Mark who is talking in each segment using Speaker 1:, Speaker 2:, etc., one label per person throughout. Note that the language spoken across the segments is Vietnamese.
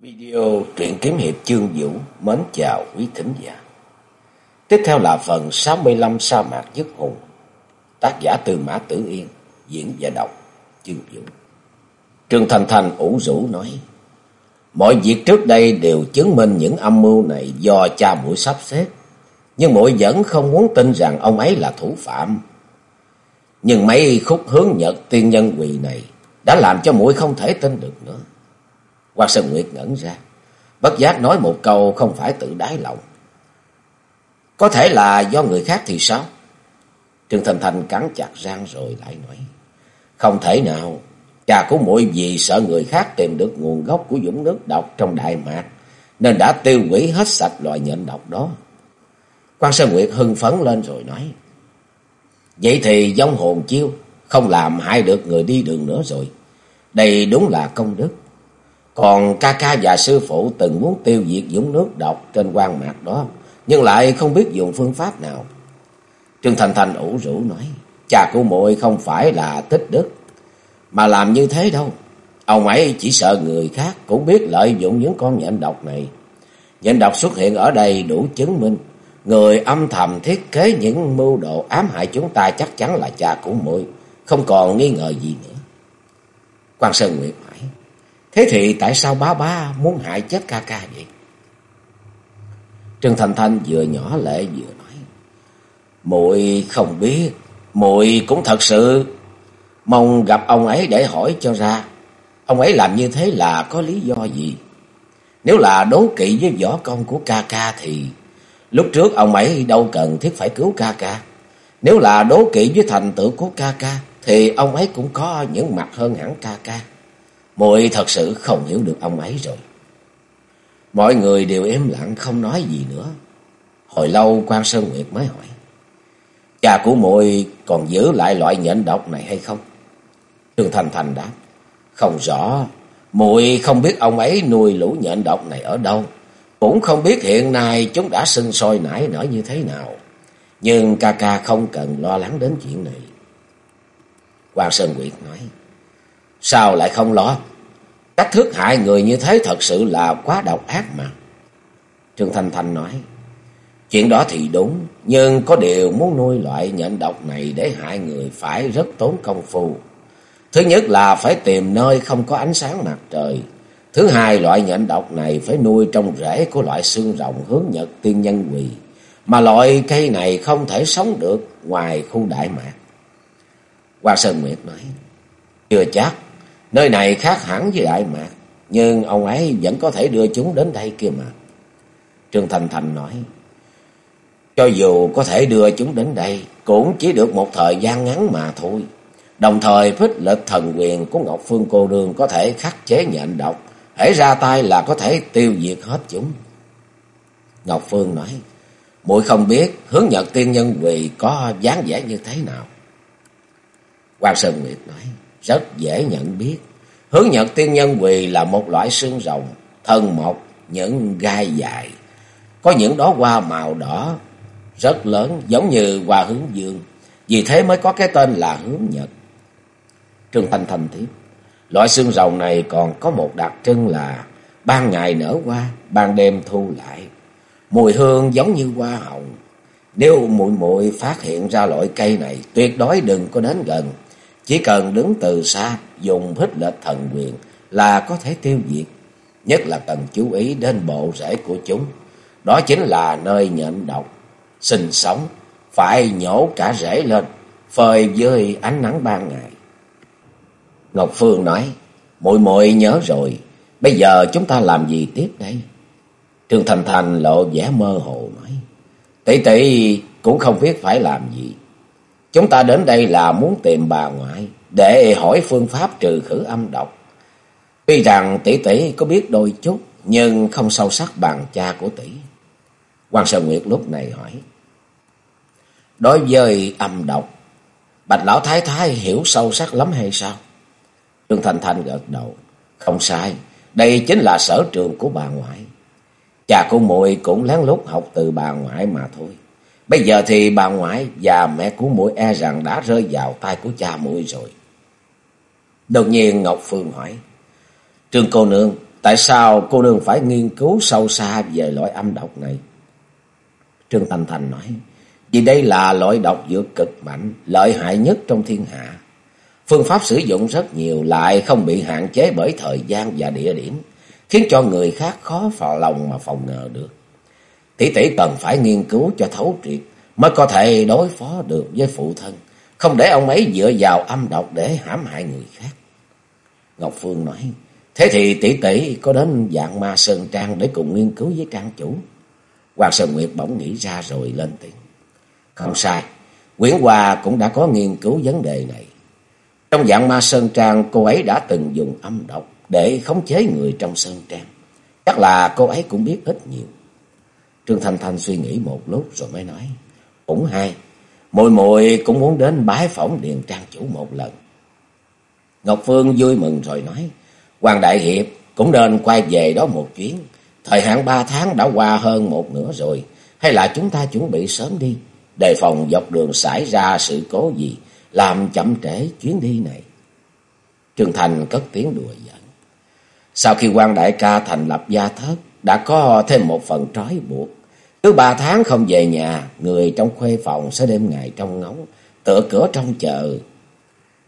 Speaker 1: Video truyện kiếm hiệp chương vũ mến chào quý thính giả. Tiếp theo là phần 65 sa mạc dứt hùng. Tác giả từ Mã Tử Yên, diễn và đọc chương vũ. Trương Thành Thành ủ rũ nói, Mọi việc trước đây đều chứng minh những âm mưu này do cha mũi sắp xếp. Nhưng muội vẫn không muốn tin rằng ông ấy là thủ phạm. Nhưng mấy khúc hướng nhật tiên nhân quỳ này đã làm cho muội không thể tin được nữa. Hoa Sơn Nguyệt ngẩn ra. Bất giác nói một câu không phải tự đáy lòng. Có thể là do người khác thì sao? Trương Thành Thành cắn chặt răng rồi lại nói. Không thể nào. Cha của muội vì sợ người khác tìm được nguồn gốc của dũng nước độc trong Đại Mạc. Nên đã tiêu hủy hết sạch loại nhện độc đó. Quan Sơn Nguyệt hưng phấn lên rồi nói. Vậy thì dông hồn chiêu không làm hại được người đi đường nữa rồi. Đây đúng là công đức. Còn ca ca và sư phụ từng muốn tiêu diệt dũng nước độc trên quan mạc đó, nhưng lại không biết dùng phương pháp nào. Trương Thành Thành ủ rũ nói, cha của muội không phải là tích đức, mà làm như thế đâu. Ông ấy chỉ sợ người khác cũng biết lợi dụng những con nhện độc này. Nhện độc xuất hiện ở đây đủ chứng minh, người âm thầm thiết kế những mưu đồ ám hại chúng ta chắc chắn là cha của muội, không còn nghi ngờ gì nữa. Quan Sơn Nguyệt hỏi, Thế thì tại sao bá bá muốn hại chết ca ca vậy? Trương Thành Thanh vừa nhỏ lệ vừa nói. muội không biết, muội cũng thật sự mong gặp ông ấy để hỏi cho ra. Ông ấy làm như thế là có lý do gì? Nếu là đố kỵ với võ công của ca ca thì lúc trước ông ấy đâu cần thiết phải cứu ca ca. Nếu là đố kỵ với thành tựu của ca ca thì ông ấy cũng có những mặt hơn hẳn ca ca muội thật sự không hiểu được ông ấy rồi. Mọi người đều im lặng, không nói gì nữa. Hồi lâu quan Sơn Nguyệt mới hỏi. Cha của muội còn giữ lại loại nhện độc này hay không? Trương Thành Thành đáp. Không rõ. muội không biết ông ấy nuôi lũ nhện độc này ở đâu. Cũng không biết hiện nay chúng đã sinh sôi nảy nở như thế nào. Nhưng ca ca không cần lo lắng đến chuyện này. Quan Sơn Nguyệt nói. Sao lại không lo? Cách thức hại người như thế thật sự là quá độc ác mà. Trương Thanh Thanh nói. Chuyện đó thì đúng, nhưng có điều muốn nuôi loại nhện độc này để hại người phải rất tốn công phu. Thứ nhất là phải tìm nơi không có ánh sáng mặt trời. Thứ hai, loại nhện độc này phải nuôi trong rễ của loại xương rồng hướng nhật tiên nhân quỳ. Mà loại cây này không thể sống được ngoài khu đại mạc. Hoa Sơn Nguyệt nói, chưa chắc, Nơi này khác hẳn với Đại Mạc, nhưng ông ấy vẫn có thể đưa chúng đến đây kia mà. Trương Thành Thành nói, cho dù có thể đưa chúng đến đây, cũng chỉ được một thời gian ngắn mà thôi. Đồng thời phích lịch thần quyền của Ngọc Phương cô Đương có thể khắc chế nhện độc, hãy ra tay là có thể tiêu diệt hết chúng. Ngọc Phương nói, muội không biết hướng nhật tiên nhân quỳ có dáng vẻ như thế nào. Quan Sơn Nguyệt nói, rất dễ nhận biết. Hướng nhật tiên nhân quỳ là một loại xương rồng, thân mộc, những gai dài. Có những đó hoa màu đỏ, rất lớn, giống như hoa hướng dương. Vì thế mới có cái tên là hướng nhật. Trương Thanh Thanh tiếp. Loại xương rồng này còn có một đặc trưng là ban ngày nở hoa, ban đêm thu lại. Mùi hương giống như hoa hồng. Nếu muội muội phát hiện ra loại cây này, tuyệt đối đừng có đến gần. Chỉ cần đứng từ xa, dùng hít lệch thần quyền là có thể tiêu diệt. Nhất là cần chú ý đến bộ rễ của chúng. Đó chính là nơi nhện độc, sinh sống, phải nhổ cả rễ lên, phơi dưới ánh nắng ban ngày. Ngọc Phương nói, muội muội nhớ rồi, bây giờ chúng ta làm gì tiếp đây? Trương Thành Thành lộ vẻ mơ hồ nói, tỷ tỷ cũng không biết phải làm gì. Chúng ta đến đây là muốn tìm bà ngoại để hỏi phương pháp trừ khử âm độc. Tuy rằng tỷ tỷ có biết đôi chút nhưng không sâu sắc bằng cha của tỷ. Quan Sơn Nguyệt lúc này hỏi. Đối với âm độc, Bạch Lão Thái Thái hiểu sâu sắc lắm hay sao? Trương Thành Thanh gật đầu. Không sai, đây chính là sở trường của bà ngoại. Cha của muội cũng lén lút học từ bà ngoại mà thôi. Bây giờ thì bà ngoại và mẹ của muội e rằng đã rơi vào tay của cha muội rồi. Đột nhiên Ngọc Phương hỏi. Trương cô nương, Tại sao cô nương phải nghiên cứu sâu xa về loại âm độc này? Trương Thành Thành nói, vì đây là loại độc dược cực mạnh, lợi hại nhất trong thiên hạ. Phương pháp sử dụng rất nhiều lại không bị hạn chế bởi thời gian và địa điểm, khiến cho người khác khó phò lòng mà phòng ngờ được. Tỷ tỷ cần phải nghiên cứu cho thấu triệt mới có thể đối phó được với phụ thân, không để ông ấy dựa vào âm độc để hãm hại người khác. Ngọc Phương nói, thế thì tỷ tỷ có đến dạng ma Sơn Trang để cùng nghiên cứu với trang chủ. Hoàng Sơn Nguyệt bỗng nghĩ ra rồi lên tiếng. Không sai, Nguyễn Hòa cũng đã có nghiên cứu vấn đề này. Trong dạng ma Sơn Trang, cô ấy đã từng dùng âm độc để khống chế người trong Sơn Trang. Chắc là cô ấy cũng biết ít nhiều. Trương Thanh Thanh suy nghĩ một lúc rồi mới nói. Cũng hay, mùi mùi cũng muốn đến bái phỏng điền trang chủ một lần. Ngọc Phương vui mừng rồi nói. Hoàng Đại Hiệp cũng nên quay về đó một chuyến. Thời hạn ba tháng đã qua hơn một nửa rồi. Hay là chúng ta chuẩn bị sớm đi. Đề phòng dọc đường xảy ra sự cố gì. Làm chậm trễ chuyến đi này. Trương Thành cất tiếng đùa giận. Sau khi quan đại ca thành lập gia thất. Đã có thêm một phần trói buộc. Cứ ba tháng không về nhà. Người trong khuê phòng sẽ đêm ngày trong ngóng. Tựa cửa trong chợ.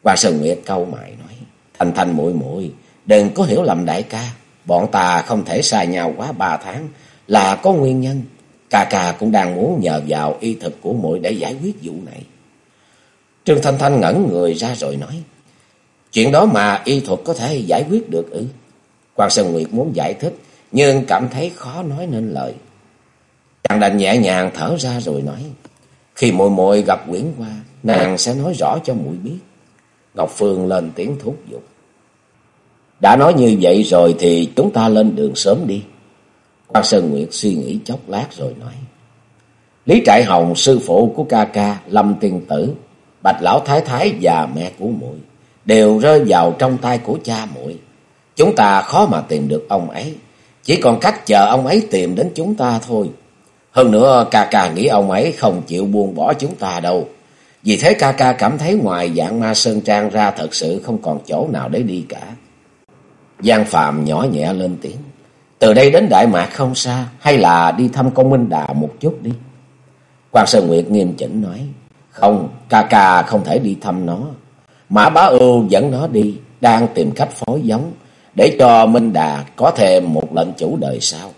Speaker 1: Hoàng Sơn Nguyệt câu mày nói. Thành thành muội muội đừng có hiểu lầm đại ca. Bọn ta không thể xa nhau quá ba tháng là có nguyên nhân. Ca ca cũng đang muốn nhờ vào y thực của muội để giải quyết vụ này. Trương Thanh Thanh ngẩn người ra rồi nói. Chuyện đó mà y thuật có thể giải quyết được ư? Quan Sơn Nguyệt muốn giải thích, nhưng cảm thấy khó nói nên lời nàng đành nhẹ nhàng thở ra rồi nói. Khi muội muội gặp Nguyễn Hoa, nàng sẽ nói rõ cho muội biết. Ngọc Phương lên tiếng thúc giục. Đã nói như vậy rồi thì chúng ta lên đường sớm đi. Quan Sơn Nguyệt suy nghĩ chốc lát rồi nói. Lý Trại Hồng, sư phụ của ca ca, Lâm Tiên Tử, Bạch Lão Thái Thái và mẹ của muội đều rơi vào trong tay của cha muội. Chúng ta khó mà tìm được ông ấy. Chỉ còn cách chờ ông ấy tìm đến chúng ta thôi. Hơn nữa ca ca nghĩ ông ấy không chịu buông bỏ chúng ta đâu. Vì thế ca ca cảm thấy ngoài dạng ma sơn trang ra thật sự không còn chỗ nào để đi cả. Giang Phạm nhỏ nhẹ lên tiếng. Từ đây đến Đại Mạc không xa, hay là đi thăm công Minh Đà một chút đi. Quan Sơn Nguyệt nghiêm chỉnh nói. Không, ca ca không thể đi thăm nó. Mã Bá Ưu dẫn nó đi, đang tìm cách phối giống, để cho Minh Đà có thêm một lệnh chủ đời sau.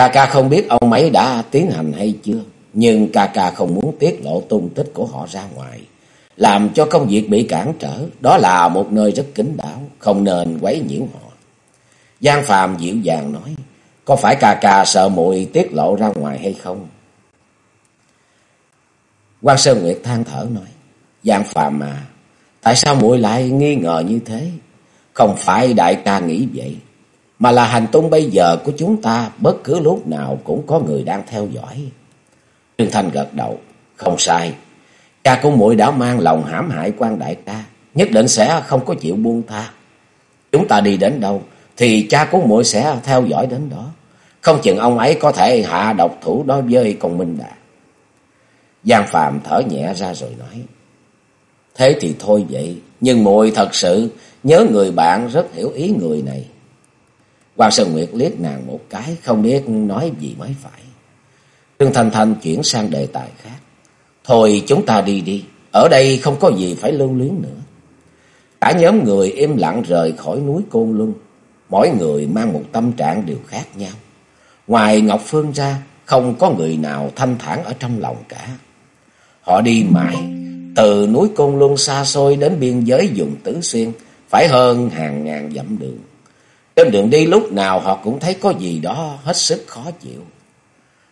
Speaker 1: Ca ca không biết ông ấy đã tiến hành hay chưa, nhưng ca ca không muốn tiết lộ tung tích của họ ra ngoài. Làm cho công việc bị cản trở, đó là một nơi rất kín đáo, không nên quấy nhiễu họ. Giang Phàm dịu dàng nói, có phải ca ca sợ muội tiết lộ ra ngoài hay không? Quan Sơn Nguyệt than thở nói, Giang Phàm mà, tại sao muội lại nghi ngờ như thế? Không phải đại ca nghĩ vậy, mà là hành tung bây giờ của chúng ta bất cứ lúc nào cũng có người đang theo dõi. Trương Thanh gật đầu, không sai. Cha của muội đã mang lòng hãm hại quan đại ca, nhất định sẽ không có chịu buông tha. Chúng ta đi đến đâu thì cha của muội sẽ theo dõi đến đó. Không chừng ông ấy có thể hạ độc thủ đối với con Minh Đạt. Giang Phạm thở nhẹ ra rồi nói. Thế thì thôi vậy, nhưng muội thật sự nhớ người bạn rất hiểu ý người này. Hoàng Sơn Nguyệt liếc nàng một cái, không biết nói gì mới phải. Trương Thanh Thanh chuyển sang đề tài khác. Thôi chúng ta đi đi, ở đây không có gì phải lưu luyến nữa. Cả nhóm người im lặng rời khỏi núi Côn Luân. Mỗi người mang một tâm trạng đều khác nhau. Ngoài Ngọc Phương ra, không có người nào thanh thản ở trong lòng cả. Họ đi mãi, từ núi Côn Luân xa xôi đến biên giới dùng Tứ Xuyên, phải hơn hàng ngàn dặm đường. Trên đường đi lúc nào họ cũng thấy có gì đó hết sức khó chịu.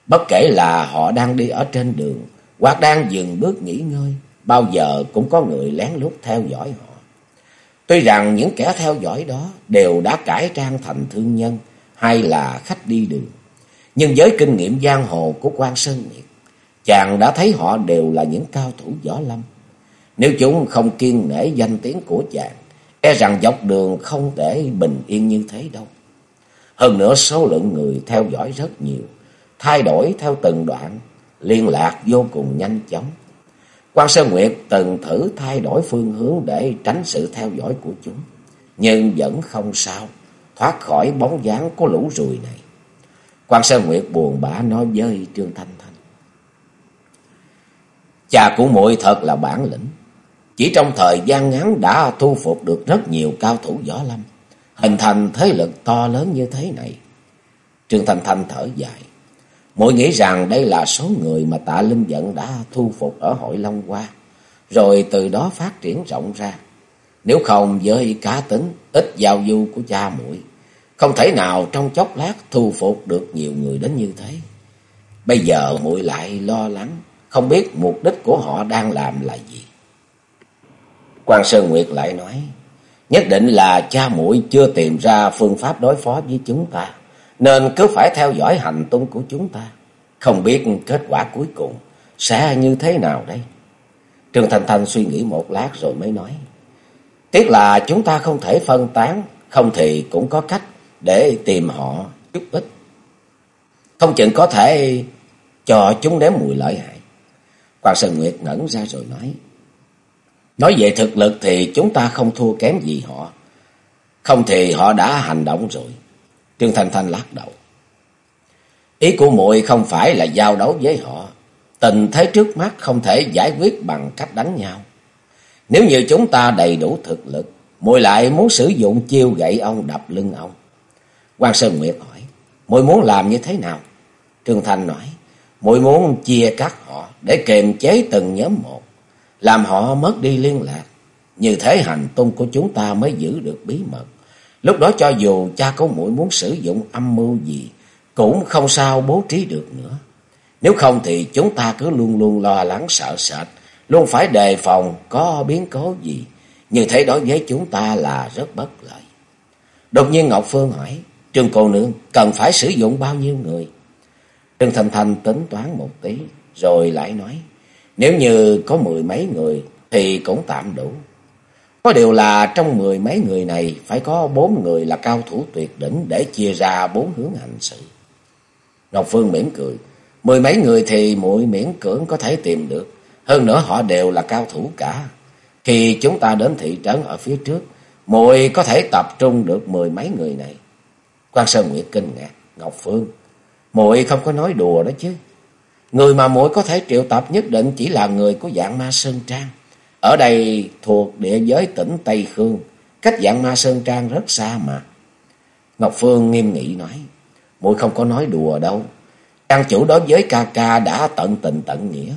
Speaker 1: Bất kể là họ đang đi ở trên đường, hoặc đang dừng bước nghỉ ngơi, bao giờ cũng có người lén lút theo dõi họ. Tuy rằng những kẻ theo dõi đó đều đã cải trang thành thương nhân hay là khách đi đường. Nhưng với kinh nghiệm giang hồ của quan Sơn Nguyệt, chàng đã thấy họ đều là những cao thủ võ lâm. Nếu chúng không kiên nể danh tiếng của chàng, e rằng dọc đường không để bình yên như thế đâu. Hơn nữa số lượng người theo dõi rất nhiều, thay đổi theo từng đoạn, liên lạc vô cùng nhanh chóng. Quan Sơn Nguyệt từng thử thay đổi phương hướng để tránh sự theo dõi của chúng, nhưng vẫn không sao. thoát khỏi bóng dáng của lũ ruồi này. Quan Sơn Nguyệt buồn bã nói với Trương Thanh Thanh. Cha của muội thật là bản lĩnh. Chỉ trong thời gian ngắn đã thu phục được rất nhiều cao thủ võ lâm, hình thành thế lực to lớn như thế này. Trương Thanh Thanh thở dài. Muội nghĩ rằng đây là số người mà tạ Linh Dẫn đã thu phục ở hội Long Hoa, rồi từ đó phát triển rộng ra. Nếu không với cá tính, ít giao du của cha muội không thể nào trong chốc lát thu phục được nhiều người đến như thế. Bây giờ muội lại lo lắng, không biết mục đích của họ đang làm là gì. Quan Sơn Nguyệt lại nói, nhất định là cha muội chưa tìm ra phương pháp đối phó với chúng ta, nên cứ phải theo dõi hành tung của chúng ta. Không biết kết quả cuối cùng sẽ như thế nào đây? Trương Thanh Thanh suy nghĩ một lát rồi mới nói, tiếc là chúng ta không thể phân tán, không thì cũng có cách để tìm họ chút ít. Không chừng có thể cho chúng nếm mùi lợi hại. Quan Sơn Nguyệt ngẩn ra rồi nói. Nói về thực lực thì chúng ta không thua kém gì họ. Không thì họ đã hành động rồi. Trương Thanh Thanh lắc đầu. Ý của muội không phải là giao đấu với họ. Tình thế trước mắt không thể giải quyết bằng cách đánh nhau. Nếu như chúng ta đầy đủ thực lực, muội lại muốn sử dụng chiêu gậy ông đập lưng ông. Quan Sơn Nguyệt hỏi, muội muốn làm như thế nào? Trương Thanh nói, muội muốn chia cắt họ để kiềm chế từng nhóm một, làm họ mất đi liên lạc. Như thế hành tung của chúng ta mới giữ được bí mật. Lúc đó cho dù cha có muội muốn sử dụng âm mưu gì, cũng không sao bố trí được nữa. Nếu không thì chúng ta cứ luôn luôn lo lắng sợ sệt, luôn phải đề phòng có biến cố gì. Như thế đối với chúng ta là rất bất lợi. Đột nhiên Ngọc Phương hỏi, Trương cô nương cần phải sử dụng bao nhiêu người? Trương Thành Thành tính toán một tí, rồi lại nói, nếu như có mười mấy người thì cũng tạm đủ. Có điều là trong mười mấy người này phải có bốn người là cao thủ tuyệt đỉnh để chia ra bốn hướng hành sự. Ngọc Phương mỉm cười, mười mấy người thì muội miễn cưỡng có thể tìm được, hơn nữa họ đều là cao thủ cả. Khi chúng ta đến thị trấn ở phía trước, muội có thể tập trung được mười mấy người này. Quan Sơn Nguyệt kinh ngạc, Ngọc Phương, muội không có nói đùa đó chứ. Người mà muội có thể triệu tập nhất định chỉ là người của dạng ma Sơn Trang. Ở đây thuộc địa giới tỉnh Tây Khương, cách dạng ma Sơn Trang rất xa mà. Ngọc Phương nghiêm nghị nói, muội không có nói đùa đâu. Trang chủ đối với ca ca đã tận tình tận nghĩa.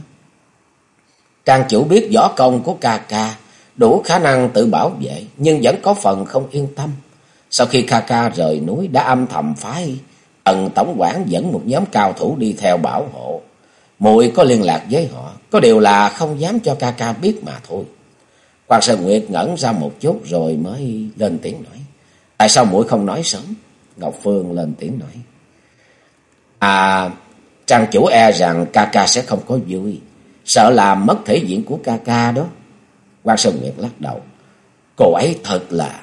Speaker 1: Trang chủ biết võ công của ca ca, đủ khả năng tự bảo vệ, nhưng vẫn có phần không yên tâm. Sau khi ca ca rời núi đã âm thầm phái tần tổng quản dẫn một nhóm cao thủ đi theo bảo hộ. Muội có liên lạc với họ, có điều là không dám cho ca ca biết mà thôi. Quan Sơn Nguyệt ngẩn ra một chút rồi mới lên tiếng nói. Tại sao muội không nói sớm? Ngọc Phương lên tiếng nói. À, trang chủ e rằng ca ca sẽ không có vui. Sợ làm mất thể diện của ca ca đó. Quan Sơn Nguyệt lắc đầu. Cô ấy thật là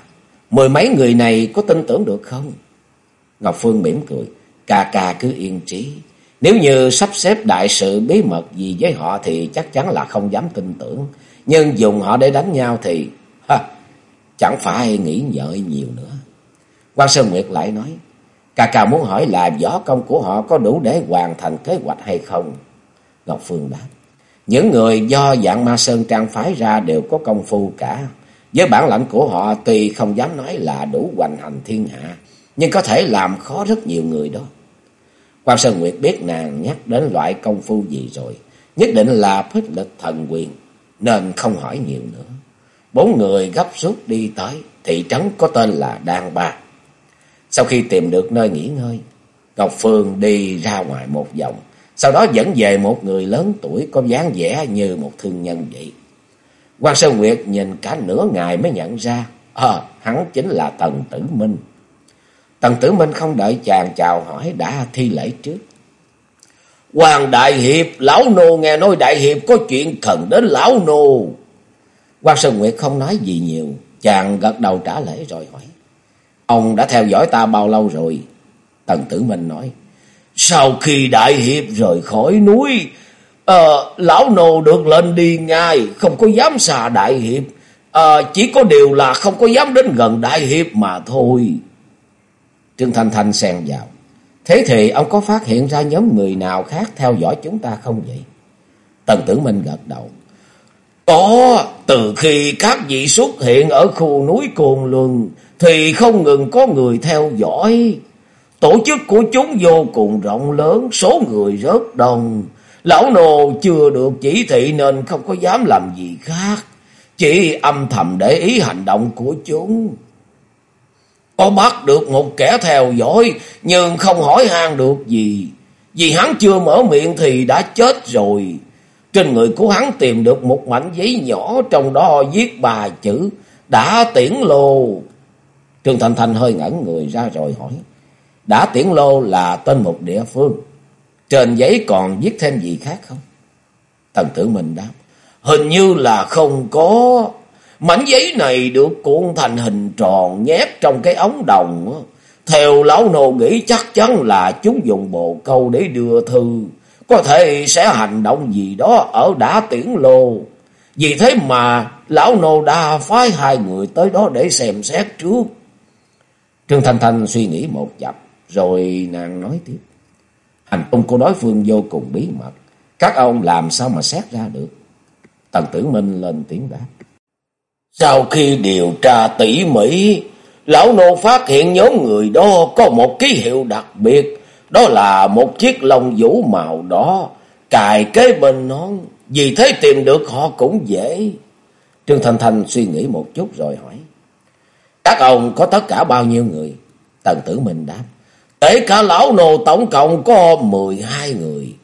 Speaker 1: Mười mấy người này có tin tưởng được không? Ngọc Phương mỉm cười. Ca ca cứ yên trí. Nếu như sắp xếp đại sự bí mật gì với họ thì chắc chắn là không dám tin tưởng. Nhưng dùng họ để đánh nhau thì ha, chẳng phải nghĩ ngợi nhiều nữa. Quan Sơn Nguyệt lại nói. Ca ca muốn hỏi là võ công của họ có đủ để hoàn thành kế hoạch hay không? Ngọc Phương đáp. Những người do dạng ma sơn trang phái ra đều có công phu cả. Với bản lãnh của họ tuy không dám nói là đủ hoành hành thiên hạ, nhưng có thể làm khó rất nhiều người đó. Quan Sơn Nguyệt biết nàng nhắc đến loại công phu gì rồi, nhất định là phích lực thần quyền, nên không hỏi nhiều nữa. Bốn người gấp rút đi tới, thị trấn có tên là Đan Ba. Sau khi tìm được nơi nghỉ ngơi, Ngọc Phương đi ra ngoài một vòng, sau đó dẫn về một người lớn tuổi có dáng vẻ như một thương nhân vậy. Quan Sơn Nguyệt nhìn cả nửa ngày mới nhận ra, ờ, hắn chính là Tần Tử Minh. Tần Tử Minh không đợi chàng chào hỏi đã thi lễ trước. Hoàng Đại Hiệp, Lão Nô nghe nói Đại Hiệp có chuyện cần đến Lão Nô. Quan Sơn Nguyệt không nói gì nhiều, chàng gật đầu trả lễ rồi hỏi. Ông đã theo dõi ta bao lâu rồi? Tần Tử Minh nói. Sau khi Đại Hiệp rời khỏi núi, à, lão nô được lên đi ngay, không có dám xà đại hiệp. À, chỉ có điều là không có dám đến gần đại hiệp mà thôi. Trương Thanh Thanh xen vào. Thế thì ông có phát hiện ra nhóm người nào khác theo dõi chúng ta không vậy? Tần Tử Minh gật đầu. Có, từ khi các vị xuất hiện ở khu núi Cồn Luân thì không ngừng có người theo dõi. Tổ chức của chúng vô cùng rộng lớn, số người rất đông. Lão nô chưa được chỉ thị nên không có dám làm gì khác. Chỉ âm thầm để ý hành động của chúng. Có bắt được một kẻ theo dõi, nhưng không hỏi han được gì. Vì hắn chưa mở miệng thì đã chết rồi. Trên người của hắn tìm được một mảnh giấy nhỏ, trong đó viết bà chữ, đã tiễn lô. Trương Thành Thành hơi ngẩn người ra rồi hỏi. Đã tiễn lô là tên một địa phương. Trên giấy còn viết thêm gì khác không? Thần tử mình đáp. Hình như là không có. Mảnh giấy này được cuộn thành hình tròn nhét trong cái ống đồng. Theo lão nô nghĩ chắc chắn là chúng dùng bộ câu để đưa thư. Có thể sẽ hành động gì đó ở đã tiễn lô. Vì thế mà lão nô đã phái hai người tới đó để xem xét trước. Trương Thanh Thanh suy nghĩ một chập, rồi nàng nói tiếp. Hành tung của đối phương vô cùng bí mật. Các ông làm sao mà xét ra được? Tần Tử Minh lên tiếng đáp. Sau khi điều tra tỉ mỉ, lão nô phát hiện nhóm người đó có một ký hiệu đặc biệt. Đó là một chiếc lông vũ màu đỏ, cài kế bên nón. Vì thế tìm được họ cũng dễ. Trương Thanh Thanh suy nghĩ một chút rồi hỏi. Các ông có tất cả bao nhiêu người? Tần Tử mình đáp. Kể cả lão nô tổng cộng có 12 người.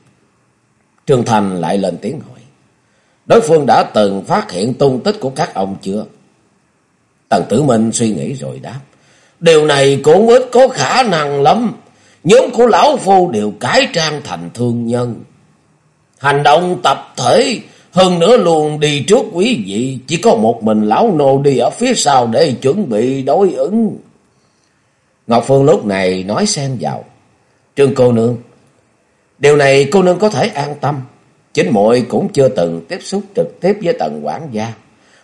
Speaker 1: Trương Thành lại lên tiếng hỏi. Đối phương đã từng phát hiện tung tích của các ông chưa? Tần Tử Minh suy nghĩ rồi đáp. Điều này cũng ít có khả năng lắm. Nhóm của lão phu đều cải trang thành thương nhân. Hành động tập thể, hơn nữa luôn đi trước quý vị. Chỉ có một mình lão nô đi ở phía sau để chuẩn bị đối ứng. Ngọc Phương lúc này nói xen vào. Trương cô nương. Điều này cô nương có thể an tâm. Chính muội cũng chưa từng tiếp xúc trực tiếp với tần quản gia.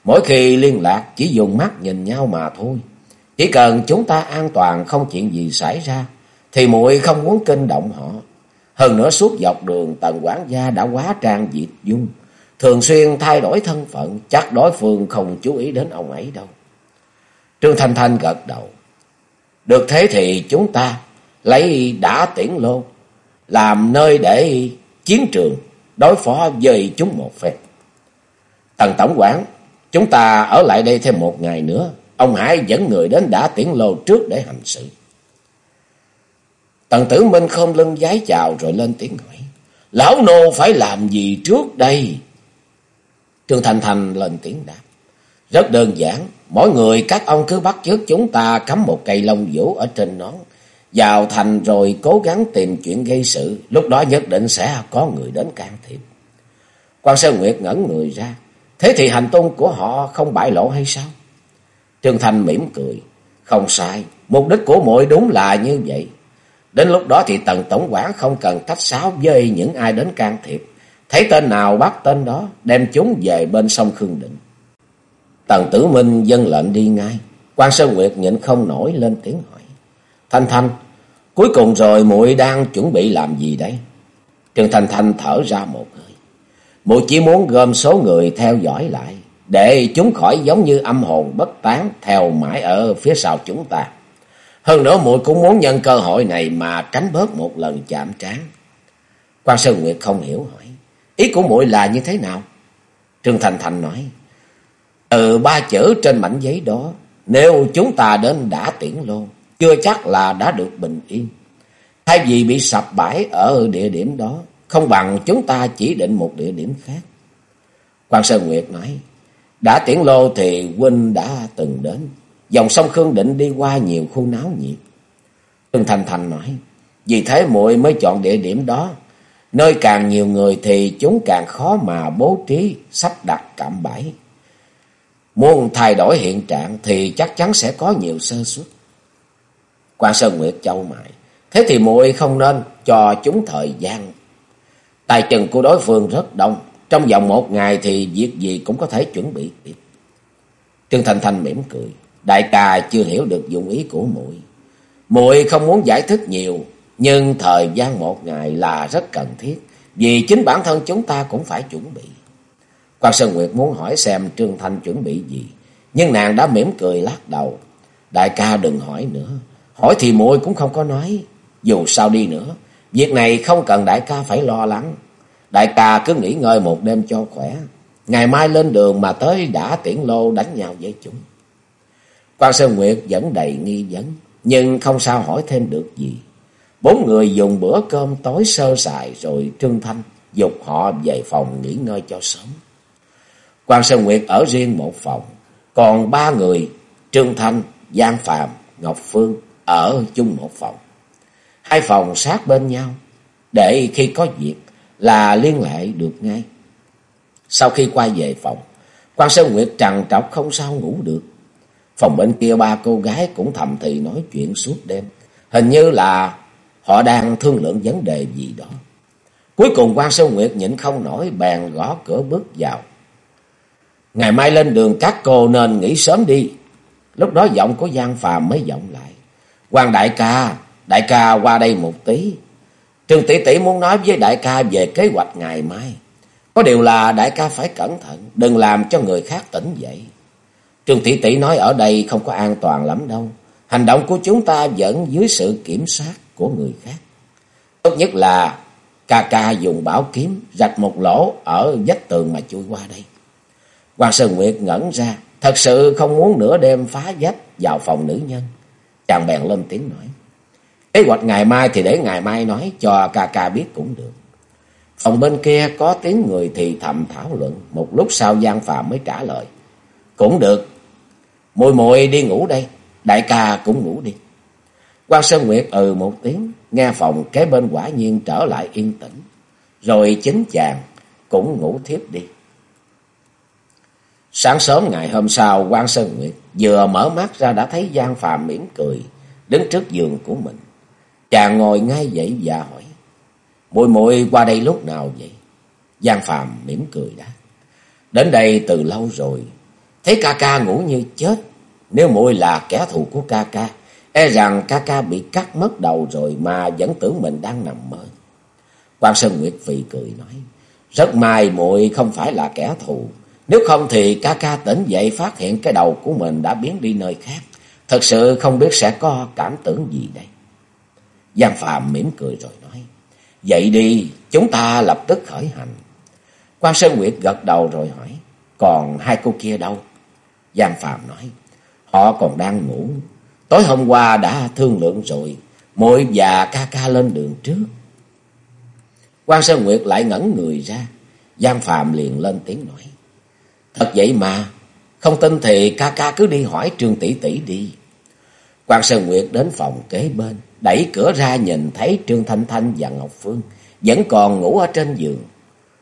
Speaker 1: Mỗi khi liên lạc, chỉ dùng mắt nhìn nhau mà thôi. Chỉ cần chúng ta an toàn, không chuyện gì xảy ra. Thì muội không muốn kinh động họ. Hơn nữa, suốt dọc đường tần quản gia đã quá trang diệt dung. Thường xuyên thay đổi thân phận. Chắc đối phương không chú ý đến ông ấy đâu. Trương Thanh Thanh gật đầu. Được thế thì chúng ta lấy đã tiễn lô. Làm nơi để chiến trường đối phó với chúng một phen. Tần Tổng quản, chúng ta ở lại đây thêm một ngày nữa. Ông Hải dẫn người đến đã tiễn lô trước để hành sự. Tần Tử Minh không lưng giái chào rồi lên tiếng hỏi. Lão nô phải làm gì trước đây? Trương Thành Thành lên tiếng đáp. Rất đơn giản, mỗi người các ông cứ bắt chước chúng ta cắm một cây lông vũ ở trên nón. Vào thành rồi cố gắng tìm chuyện gây sự, lúc đó nhất định sẽ có người đến can thiệp. Quan Sơn Nguyệt ngẩn người ra, thế thì hành tung của họ không bại lộ hay sao? Trương Thanh mỉm cười, không sai, mục đích của muội đúng là như vậy. Đến lúc đó thì tần tổng quản không cần tách sáo với những ai đến can thiệp. Thấy tên nào bắt tên đó, đem chúng về bên sông Khương Định. Tần Tử Minh dân lệnh đi ngay. quan Sơn Nguyệt nhịn không nổi lên tiếng hỏi. Thanh Thanh, cuối cùng rồi muội đang chuẩn bị làm gì đấy? Trương Thanh Thanh thở ra một hơi. Muội chỉ muốn gom số người theo dõi lại, để chúng khỏi giống như âm hồn bất tán theo mãi ở phía sau chúng ta. Hơn nữa muội cũng muốn nhân cơ hội này mà tránh bớt một lần chạm trán. Quan Sơn Nguyệt không hiểu hỏi, ý của muội là như thế nào? Trương Thanh Thanh nói, từ ba chữ trên mảnh giấy đó, nếu chúng ta đến đã tiễn lô, chưa chắc là đã được bình yên. Thay vì bị sập bãi ở địa điểm đó, không bằng chúng ta chỉ định một địa điểm khác. Quan Sơn Nguyệt nói, đã tiễn lô thì huynh đã từng đến. Dòng sông Khương Định đi qua nhiều khu náo nhiệt. Trương Thành Thành nói, vì thế muội mới chọn địa điểm đó. Nơi càng nhiều người thì chúng càng khó mà bố trí, sắp đặt cạm bẫy. Muốn thay đổi hiện trạng thì chắc chắn sẽ có nhiều sơ suất. Quan Sơn Nguyệt châu mại. Thế thì muội không nên cho chúng thời gian. Tài chừng của đối phương rất đông. Trong vòng một ngày thì việc gì cũng có thể chuẩn bị kịp. Trương Thành Thanh mỉm cười. Đại ca chưa hiểu được dụng ý của muội. muội không muốn giải thích nhiều, nhưng thời gian một ngày là rất cần thiết, vì chính bản thân chúng ta cũng phải chuẩn bị. Quan Sơn Nguyệt muốn hỏi xem Trương Thanh chuẩn bị gì, nhưng nàng đã mỉm cười lắc đầu. Đại ca đừng hỏi nữa, hỏi thì muội cũng không có nói, dù sao đi nữa, việc này không cần đại ca phải lo lắng. Đại ca cứ nghỉ ngơi một đêm cho khỏe, ngày mai lên đường mà tới đã tiễn lô đánh nhau với chúng. Quan Sơn Nguyệt vẫn đầy nghi vấn, nhưng không sao hỏi thêm được gì. Bốn người dùng bữa cơm tối sơ sài rồi Trương Thanh dục họ về phòng nghỉ ngơi cho sớm. Quan Sơn Nguyệt ở riêng một phòng, còn ba người Trương Thanh, Giang Phạm, Ngọc Phương ở chung một phòng. Hai phòng sát bên nhau, để khi có việc là liên hệ được ngay. Sau khi quay về phòng, Quan Sơn Nguyệt trằn trọc không sao ngủ được. Phòng bên kia ba cô gái cũng thầm thì nói chuyện suốt đêm. Hình như là họ đang thương lượng vấn đề gì đó. Cuối cùng quan Sơn Nguyệt nhịn không nổi bèn gõ cửa bước vào. Ngày mai lên đường các cô nên nghỉ sớm đi. Lúc đó giọng của Giang Phàm mới vọng lại quan đại ca, đại ca qua đây một tí. Trương tỷ tỷ muốn nói với đại ca về kế hoạch ngày mai. Có điều là đại ca phải cẩn thận, đừng làm cho người khác tỉnh dậy. Trương tỷ tỷ nói ở đây không có an toàn lắm đâu. Hành động của chúng ta vẫn dưới sự kiểm soát của người khác. Tốt nhất là ca ca dùng bảo kiếm rạch một lỗ ở vách tường mà chui qua đây. Hoàng Sơn Nguyệt ngẩn ra, thật sự không muốn nửa đêm phá vách vào phòng nữ nhân. Chàng bèn lên tiếng nói. Kế hoạch ngày mai thì để ngày mai nói cho ca ca biết cũng được. Phòng bên kia có tiếng người thì thầm thảo luận, một lúc sau Giang Phạm mới trả lời. Cũng được, mùi mùi đi ngủ đây, đại ca cũng ngủ đi. Quan Sơn Nguyệt ừ một tiếng, nghe phòng kế bên quả nhiên trở lại yên tĩnh. Rồi chính chàng cũng ngủ thiếp đi. Sáng sớm ngày hôm sau, quan Sơn Nguyệt vừa mở mắt ra đã thấy Giang Phàm mỉm cười, đứng trước giường của mình. Chàng ngồi ngay dậy và hỏi, muội muội qua đây lúc nào vậy? Giang Phàm mỉm cười đã. Đến đây từ lâu rồi, thấy ca ca ngủ như chết. Nếu muội là kẻ thù của ca ca, e rằng ca ca bị cắt mất đầu rồi mà vẫn tưởng mình đang nằm mơ. Quan Sơn Nguyệt phì cười nói, rất may muội không phải là kẻ thù. Nếu không thì ca ca tỉnh dậy phát hiện cái đầu của mình đã biến đi nơi khác. Thật sự không biết sẽ có cảm tưởng gì đây. Giang Phạm mỉm cười rồi nói. Vậy đi, chúng ta lập tức khởi hành. Quan Sơn Nguyệt gật đầu rồi hỏi. Còn hai cô kia đâu? Giang Phạm nói. Họ còn đang ngủ. Tối hôm qua đã thương lượng rồi. Mội và ca ca lên đường trước. Quan Sơn Nguyệt lại ngẩn người ra. Giang Phạm liền lên tiếng nói. Thật vậy mà, không tin thì ca ca cứ đi hỏi Trương Tỷ Tỷ đi. Quan Sơn Nguyệt đến phòng kế bên, đẩy cửa ra nhìn thấy Trương Thanh Thanh và Ngọc Phương vẫn còn ngủ ở trên giường.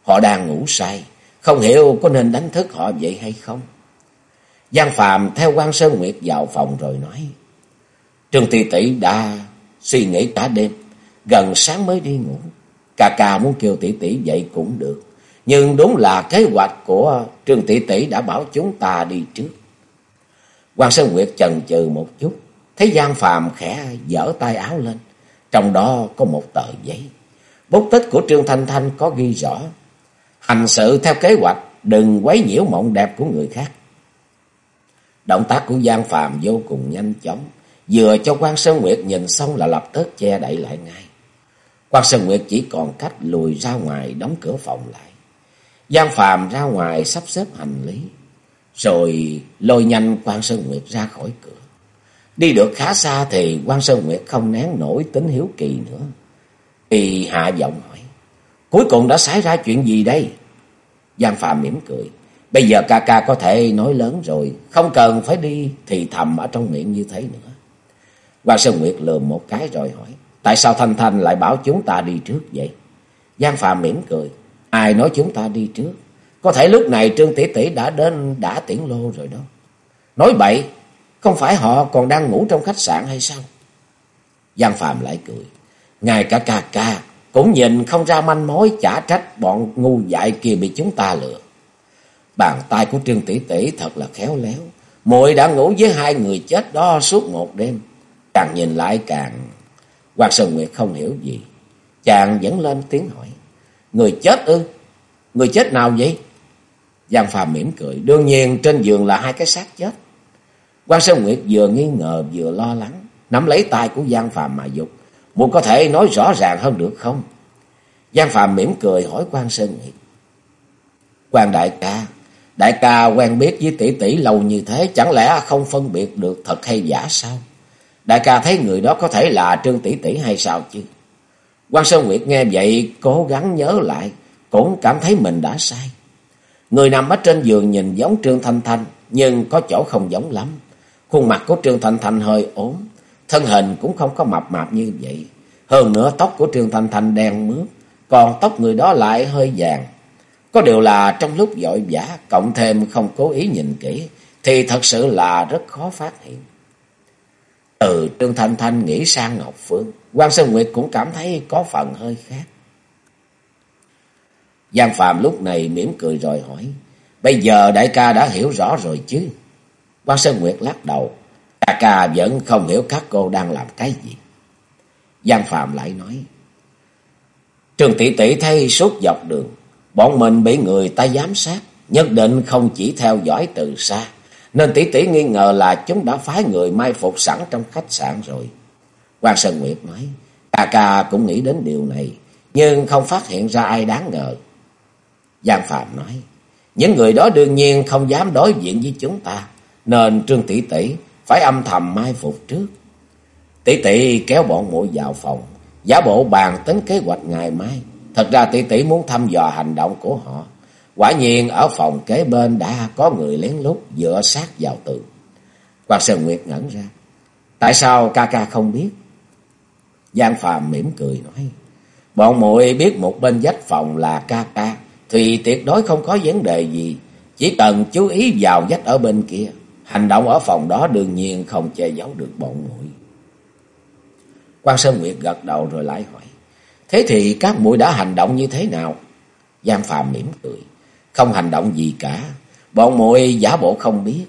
Speaker 1: Họ đang ngủ say, không hiểu có nên đánh thức họ vậy hay không. Giang Phàm theo Quan Sơn Nguyệt vào phòng rồi nói. Trương Tỷ Tỷ đã suy nghĩ cả đêm, gần sáng mới đi ngủ. Ca ca muốn kêu Tỷ Tỷ dậy cũng được. Nhưng đúng là kế hoạch của Trương Tỷ Tỷ đã bảo chúng ta đi trước. Quan Sơn Nguyệt chần chừ một chút, thấy Giang Phàm khẽ dở tay áo lên. Trong đó có một tờ giấy. Bút tích của Trương Thanh Thanh có ghi rõ. Hành sự theo kế hoạch, đừng quấy nhiễu mộng đẹp của người khác. Động tác của Giang Phàm vô cùng nhanh chóng. Vừa cho quan Sơn Nguyệt nhìn xong là lập tức che đậy lại ngay. Quan Sơn Nguyệt chỉ còn cách lùi ra ngoài đóng cửa phòng lại. Giang Phàm ra ngoài sắp xếp hành lý, rồi lôi nhanh quan Sơn Nguyệt ra khỏi cửa. Đi được khá xa thì quan Sơn Nguyệt không nén nổi tính hiếu kỳ nữa. Y hạ giọng hỏi, cuối cùng đã xảy ra chuyện gì đây? Giang Phàm mỉm cười, bây giờ ca ca có thể nói lớn rồi, không cần phải đi thì thầm ở trong miệng như thế nữa. Quan Sơn Nguyệt lườm một cái rồi hỏi, tại sao Thanh Thanh lại bảo chúng ta đi trước vậy? Giang Phàm mỉm cười, Ai nói chúng ta đi trước? Có thể lúc này Trương Tỷ Tỷ đã đến đã tiễn lô rồi đó. Nói bậy, không phải họ còn đang ngủ trong khách sạn hay sao? Giang Phạm lại cười. Ngài cả ca ca cũng nhìn không ra manh mối trả trách bọn ngu dại kia bị chúng ta lừa. Bàn tay của Trương Tỷ Tỷ thật là khéo léo. Muội đã ngủ với hai người chết đó suốt một đêm. Càng nhìn lại càng... Hoàng Sơn Nguyệt không hiểu gì. Chàng vẫn lên tiếng hỏi. Người chết ư? Người chết nào vậy? Giang Phàm mỉm cười. Đương nhiên trên giường là hai cái xác chết. Quan Sơn Nguyệt vừa nghi ngờ vừa lo lắng. Nắm lấy tay của Giang Phàm mà dục. Muốn có thể nói rõ ràng hơn được không? Giang Phàm mỉm cười hỏi Quan Sơn Nguyệt. Quan đại ca, đại ca quen biết với tỷ tỷ lâu như thế, chẳng lẽ không phân biệt được thật hay giả sao? Đại ca thấy người đó có thể là Trương tỷ tỷ hay sao chứ? Quan Sơn Nguyệt nghe vậy cố gắng nhớ lại, cũng cảm thấy mình đã sai. Người nằm ở trên giường nhìn giống Trương Thanh Thanh, nhưng có chỗ không giống lắm. Khuôn mặt của Trương Thanh Thanh hơi ốm, thân hình cũng không có mập mạp như vậy. Hơn nữa tóc của Trương Thanh Thanh đen mướt, còn tóc người đó lại hơi vàng. Có điều là trong lúc vội vã, cộng thêm không cố ý nhìn kỹ, thì thật sự là rất khó phát hiện. Từ Trương Thanh Thanh nghĩ sang Ngọc Phương, quan Sơn Nguyệt cũng cảm thấy có phần hơi khác. Giang Phạm lúc này mỉm cười rồi hỏi, bây giờ đại ca đã hiểu rõ rồi chứ? quan Sơn Nguyệt lắc đầu, Đại ca vẫn không hiểu các cô đang làm cái gì. Giang Phạm lại nói, Trường tỷ tỷ thấy suốt dọc đường, bọn mình bị người ta giám sát, nhất định không chỉ theo dõi từ xa, nên tỷ tỷ nghi ngờ là chúng đã phái người mai phục sẵn trong khách sạn rồi. Quan Sơn Nguyệt nói, ca ca cũng nghĩ đến điều này, nhưng không phát hiện ra ai đáng ngờ. Giang Phạm nói, những người đó đương nhiên không dám đối diện với chúng ta, nên Trương tỷ tỷ phải âm thầm mai phục trước. Tỷ tỷ kéo bọn muội vào phòng, giả bộ bàn tính kế hoạch ngày mai. Thật ra tỷ tỷ muốn thăm dò hành động của họ. Quả nhiên ở phòng kế bên đã có người lén lút dựa sát vào tường. Quan Sơn Nguyệt ngẩn ra. Tại sao ca ca không biết? Giang Phàm mỉm cười nói. Bọn muội biết một bên vách phòng là ca ca. Thì tuyệt đối không có vấn đề gì. Chỉ cần chú ý vào vách ở bên kia. Hành động ở phòng đó đương nhiên không che giấu được bọn muội. Quan Sơn Nguyệt gật đầu rồi lại hỏi. Thế thì các muội đã hành động như thế nào? Giang Phạm mỉm cười. Không hành động gì cả. Bọn muội giả bộ không biết.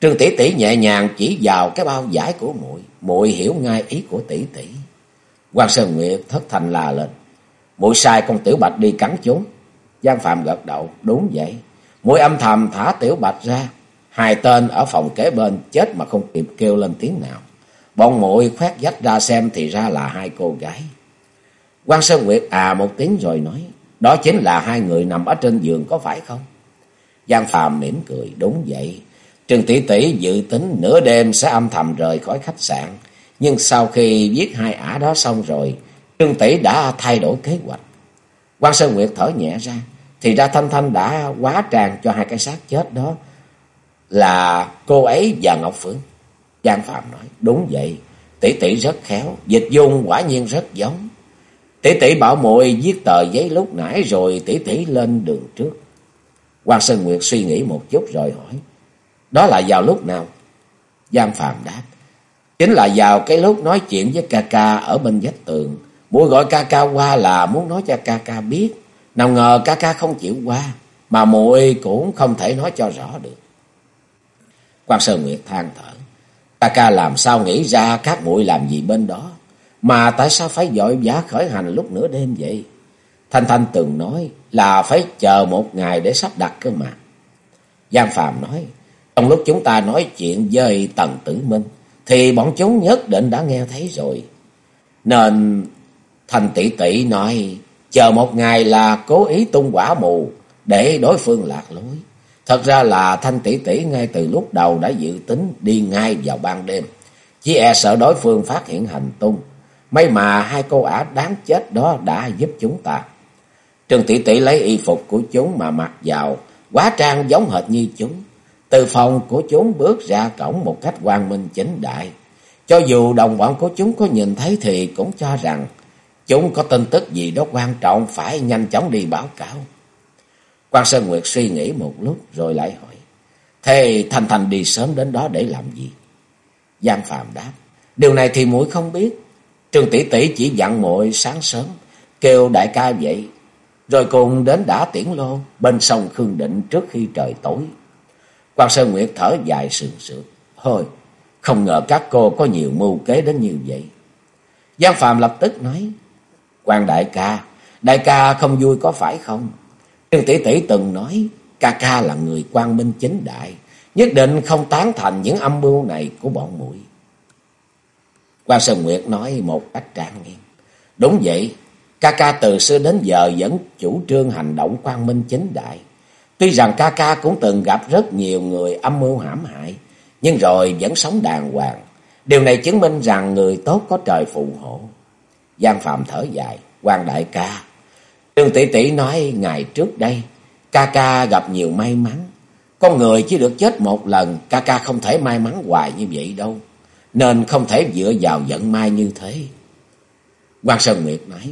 Speaker 1: Trương tỷ tỷ nhẹ nhàng chỉ vào cái bao giải của muội, muội hiểu ngay ý của tỷ tỷ. Quan Sơn Nguyệt thất thành là lên. mũi sai con Tiểu Bạch đi cắn chúng. Giang Phạm gật đầu, đúng vậy. Mũi âm thầm thả Tiểu Bạch ra. Hai tên ở phòng kế bên chết mà không kịp kêu lên tiếng nào. Bọn muội khoét dách ra xem thì ra là hai cô gái. Quan Sơn Nguyệt à một tiếng rồi nói, đó chính là hai người nằm ở trên giường có phải không? Giang Phạm mỉm cười, đúng vậy. Trương tỷ tỷ dự tính nửa đêm sẽ âm thầm rời khỏi khách sạn. Nhưng sau khi viết hai ả đó xong rồi, Trương tỷ đã thay đổi kế hoạch. Quan Sơn Nguyệt thở nhẹ ra, thì ra Thanh Thanh đã quá tràn cho hai cái xác chết đó là cô ấy và Ngọc Phượng. Giang Phạm nói, đúng vậy, tỷ tỷ rất khéo, dịch dung quả nhiên rất giống. Tỷ tỷ bảo muội viết tờ giấy lúc nãy rồi tỷ tỷ lên đường trước. Quan Sơn Nguyệt suy nghĩ một chút rồi hỏi, đó là vào lúc nào? Giang Phạm đáp, chính là vào cái lúc nói chuyện với ca ca ở bên vách tường. Muội gọi ca ca qua là muốn nói cho ca ca biết. Nào ngờ ca ca không chịu qua, mà muội cũng không thể nói cho rõ được. Quan Sơn Nguyệt than thở. ca ca làm sao nghĩ ra các muội làm gì bên đó. Mà tại sao phải dội vã khởi hành lúc nửa đêm vậy? Thanh Thanh từng nói là phải chờ một ngày để sắp đặt cơ mà. Giang Phạm nói, trong lúc chúng ta nói chuyện với Tần Tử Minh, thì bọn chúng nhất định đã nghe thấy rồi. Nên Thành tỷ tỷ nói, chờ một ngày là cố ý tung quả mù để đối phương lạc lối. Thật ra là Thanh tỷ tỷ ngay từ lúc đầu đã dự tính đi ngay vào ban đêm. Chỉ e sợ đối phương phát hiện hành tung. May mà hai cô ả đáng chết đó đã giúp chúng ta. Trương tỷ tỷ lấy y phục của chúng mà mặc vào, quá trang giống hệt như chúng. Từ phòng của chúng bước ra cổng một cách quang minh chính đại. Cho dù đồng bọn của chúng có nhìn thấy thì cũng cho rằng chúng có tin tức gì đó quan trọng phải nhanh chóng đi báo cáo. Quan Sơn Nguyệt suy nghĩ một lúc rồi lại hỏi. Thế Thanh Thành đi sớm đến đó để làm gì? Giang Phạm đáp. Điều này thì muội không biết. trường tỷ tỷ chỉ dặn muội sáng sớm kêu đại ca dậy, rồi cùng đến đã tiễn lô bên sông Khương Định trước khi trời tối. Quan Sơn Nguyệt thở dài sườn sượt. Thôi, Không ngờ các cô có nhiều mưu kế đến như vậy. Giang Phạm lập tức nói, quan đại ca, đại ca không vui có phải không? Trương tỷ tỷ từng nói, ca ca là người quan minh chính đại, nhất định không tán thành những âm mưu này của bọn muội. Quan Sơn Nguyệt nói một cách trang nghiêm. Đúng vậy, ca ca từ xưa đến giờ vẫn chủ trương hành động quan minh chính đại. Tuy rằng ca ca cũng từng gặp rất nhiều người âm mưu hãm hại, nhưng rồi vẫn sống đàng hoàng. Điều này chứng minh rằng người tốt có trời phù hộ. Giang Phạm thở dài, quan đại ca. Trương Tỷ Tỷ nói ngày trước đây, ca ca gặp nhiều may mắn. Con người chỉ được chết một lần, ca ca không thể may mắn hoài như vậy đâu. Nên không thể dựa vào vận may như thế. Quan Sơn Nguyệt nói,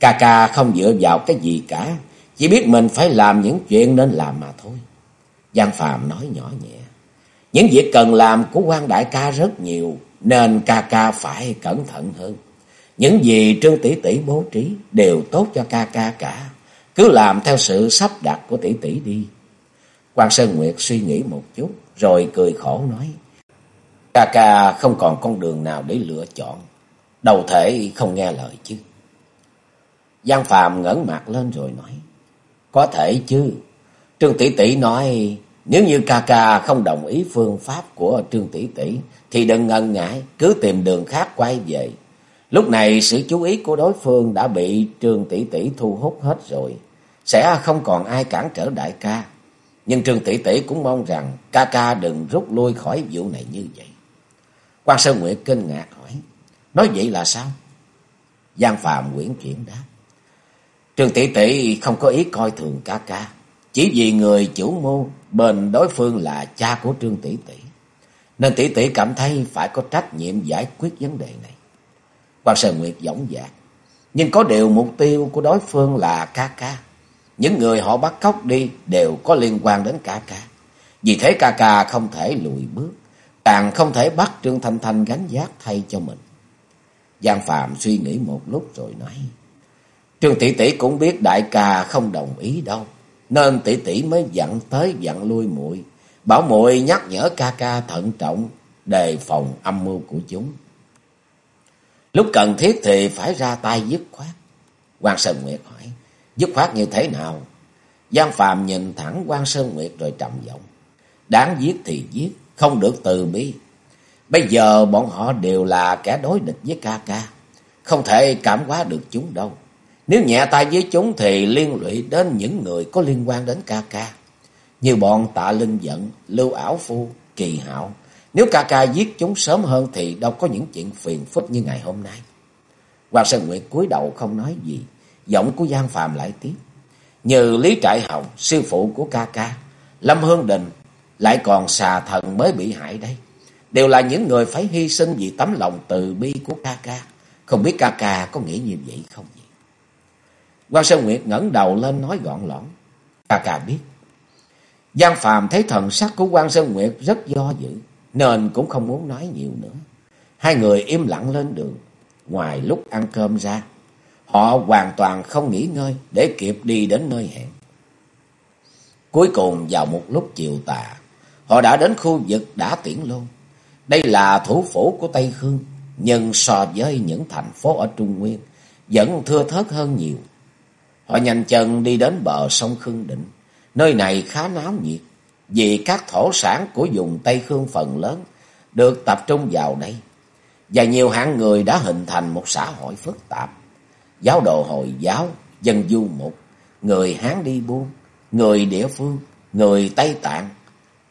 Speaker 1: ca ca không dựa vào cái gì cả, chỉ biết mình phải làm những chuyện nên làm mà thôi. Giang Phạm nói nhỏ nhẹ. Những việc cần làm của quan đại ca rất nhiều, nên ca ca phải cẩn thận hơn. Những gì Trương Tỷ Tỷ bố trí đều tốt cho ca ca cả. Cứ làm theo sự sắp đặt của Tỷ Tỷ đi. Quan Sơn Nguyệt suy nghĩ một chút, rồi cười khổ nói. Ca ca không còn con đường nào để lựa chọn. Đầu thể không nghe lời chứ. Giang Phạm ngẩn mặt lên rồi nói. Có thể chứ. Trương Tỷ Tỷ nói nếu như ca ca không đồng ý phương pháp của Trương Tỷ Tỷ thì đừng ngần ngại, cứ tìm đường khác quay về. Lúc này sự chú ý của đối phương đã bị Trương Tỷ Tỷ thu hút hết rồi, sẽ không còn ai cản trở đại ca. Nhưng Trương Tỷ Tỷ cũng mong rằng ca ca đừng rút lui khỏi vụ này như vậy. Quan Sơn Nguyệt kinh ngạc hỏi, nói vậy là sao? Giang Phạm quyển chuyển đáp. Trương Tỷ Tỷ không có ý coi thường ca ca, chỉ vì người chủ mưu bên đối phương là cha của Trương Tỷ Tỷ. Nên Tỷ Tỷ cảm thấy phải có trách nhiệm giải quyết vấn đề này. Quan Sơn Nguyệt dõng dạc. Nhưng có điều mục tiêu của đối phương là ca ca. Những người họ bắt cóc đi đều có liên quan đến ca ca. Vì thế ca ca không thể lùi bước. Càng không thể bắt Trương Thanh Thanh gánh giác thay cho mình. Giang Phạm suy nghĩ một lúc rồi nói. Trương Tỷ Tỷ cũng biết đại ca không đồng ý đâu. Nên tỷ tỷ mới dặn tới dặn lui muội Bảo muội nhắc nhở ca ca thận trọng, đề phòng âm mưu của chúng. Lúc cần thiết thì phải ra tay dứt khoát. quan Sơn Nguyệt hỏi, dứt khoát như thế nào? Giang Phàm nhìn thẳng quan Sơn Nguyệt rồi trầm giọng. Đáng giết thì giết, không được từ bi. Bây giờ bọn họ đều là kẻ đối địch với ca ca. Không thể cảm hóa được chúng đâu. Nếu nhẹ tay với chúng thì liên lụy đến những người có liên quan đến ca ca. Như bọn tạ linh giận, lưu ảo phu, kỳ hạo. Nếu ca ca giết chúng sớm hơn thì đâu có những chuyện phiền phức như ngày hôm nay. Hoàng Sơn Nguyệt cúi đầu không nói gì. Giọng của Giang Phạm lại tiếp. Như Lý Trại Hồng, sư phụ của ca ca, Lâm Hương Đình, lại còn xà thần mới bị hại đây. Đều là những người phải hy sinh vì tấm lòng từ bi của ca ca. Không biết ca ca có nghĩ như vậy không vậy? Quan Sơn Nguyệt ngẩng đầu lên nói gọn lõn. Cà cà biết. Giang Phàm thấy thần sắc của Quan Sơn Nguyệt rất do dự, nên cũng không muốn nói nhiều nữa. Hai người im lặng lên đường. Ngoài lúc ăn cơm ra, họ hoàn toàn không nghỉ ngơi để kịp đi đến nơi hẹn. Cuối cùng vào một lúc chiều tà, họ đã đến khu vực đã tiễn luôn Đây là thủ phủ của Tây Khương, nhưng so với những thành phố ở Trung Nguyên, vẫn thưa thớt hơn nhiều. Họ nhanh chân đi đến bờ sông Khương Định. Nơi này khá náo nhiệt, vì các thổ sản của vùng Tây Khương phần lớn được tập trung vào đây. Và nhiều hạng người đã hình thành một xã hội phức tạp. Giáo đồ Hồi giáo, dân du mục, người Hán đi buôn, người địa phương, người Tây Tạng,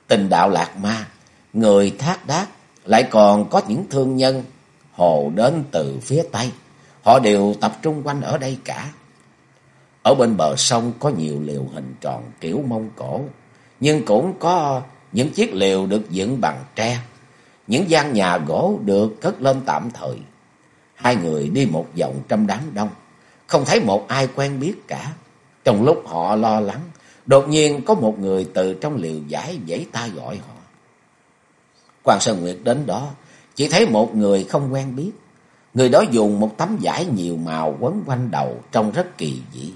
Speaker 1: tình đạo Lạc Ma, người Thác đác lại còn có những thương nhân hồ đến từ phía Tây. Họ đều tập trung quanh ở đây cả. Ở bên bờ sông có nhiều liều hình tròn kiểu Mông Cổ, nhưng cũng có những chiếc liều được dựng bằng tre, những gian nhà gỗ được cất lên tạm thời. Hai người đi một vòng trong đám đông, không thấy một ai quen biết cả. Trong lúc họ lo lắng, đột nhiên có một người từ trong liều giải giãy tay gọi họ. Quan Sơn Nguyệt đến đó, chỉ thấy một người không quen biết. Người đó dùng một tấm vải nhiều màu quấn quanh đầu trông rất kỳ dị.